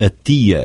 a tia.